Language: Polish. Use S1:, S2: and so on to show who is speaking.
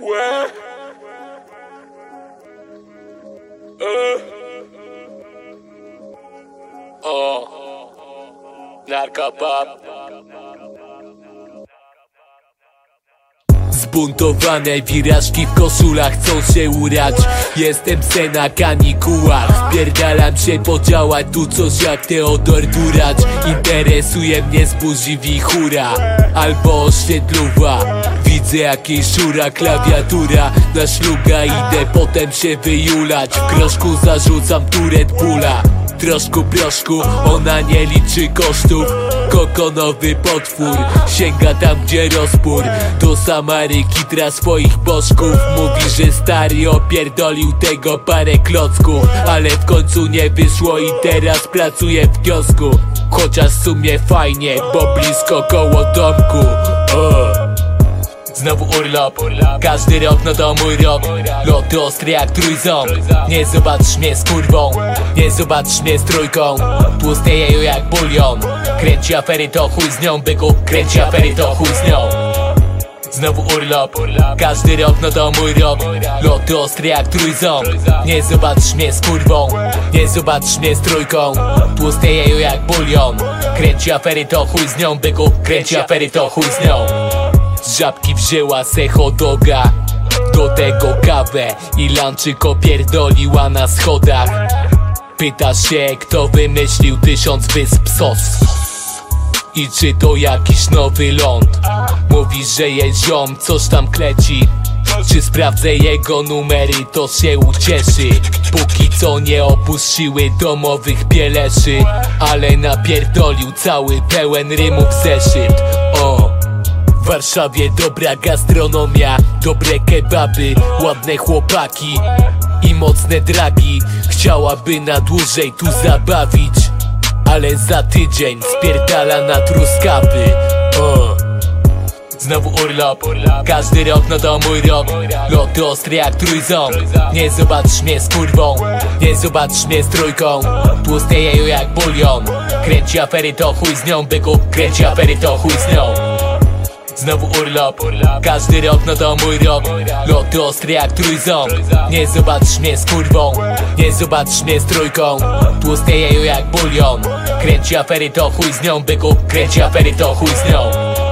S1: Łe. E. O. Narkopop. Zbuntowane wirażki w koszulach chcą się urać Jestem se na kanikułach Wpierdalam się podziałać tu coś jak Teodor Duracz Interesuje mnie z wichura Albo oświetluwa Widzę jakieś szura klawiatura Na szluga. Idę potem się wyjulać. W kroszku zarzucam tu Red Bulla. Troszku proszku, ona nie liczy kosztów. Kokonowy potwór Sięga tam gdzie rozpór. Do Samary kitra swoich bożków. Mówi, że stary opierdolił tego parę klocków. Ale w końcu nie wyszło i teraz pracuje w kiosku. Chociaż w sumie fajnie, bo blisko koło domku. Znowu urlop, każdy rok no to mój rok. Loty ostre jak trójząb. Nie zobaczysz mnie z kurwą. Nie zobaczysz mnie z trójką. Tłuste jeju jak bulion. Kręci afery to chuj z nią byku. Kręci afery to chuj z nią. Znowu urlop, każdy rok no to mój rok. Loty ostre jak trójząb. Nie zobaczysz mnie z kurwą. Nie zobaczysz mnie z trójką. Tłuste jeju jak bulion. Kręci afery to chuj z nią byku. Kręci afery to chuj z nią z żabki wzięła se hodoga Do tego kawę i lanczyk opierdoliła na schodach. Pyta się kto wymyślił tysiąc wysp sos. I czy to jakiś nowy ląd? Mówi, że jest coś tam kleci. Czy sprawdzę jego numery, to się ucieszy. Póki co nie opuściły domowych pieleszy Ale napierdolił cały pełen rymów zeszyt. O, w Warszawie dobra gastronomia, dobre kebaby, ładne chłopaki i mocne dragi. Chciałaby na dłużej tu zabawić, ale za tydzień spierdala na truskawy. O. Znowu urlop, każdy rok no to mój rok. Loty ostre jak trójząb. Nie zobaczysz mnie z kurwą Nie zobaczysz mnie z trójką. Tłuste jeju jak bulion. Kręci afery to chuj z nią byku. Kręci afery to chuj z nią Znowu urlop, każdy rok no to mój rok. Loty ostre jak trójząb. Nie zobaczysz mnie z kurwą. Nie zobaczysz mnie z trójką. Tłuste jeju jak bulion. Kręci afery to chuj z nią. Byku Kręci afery to chuj z nią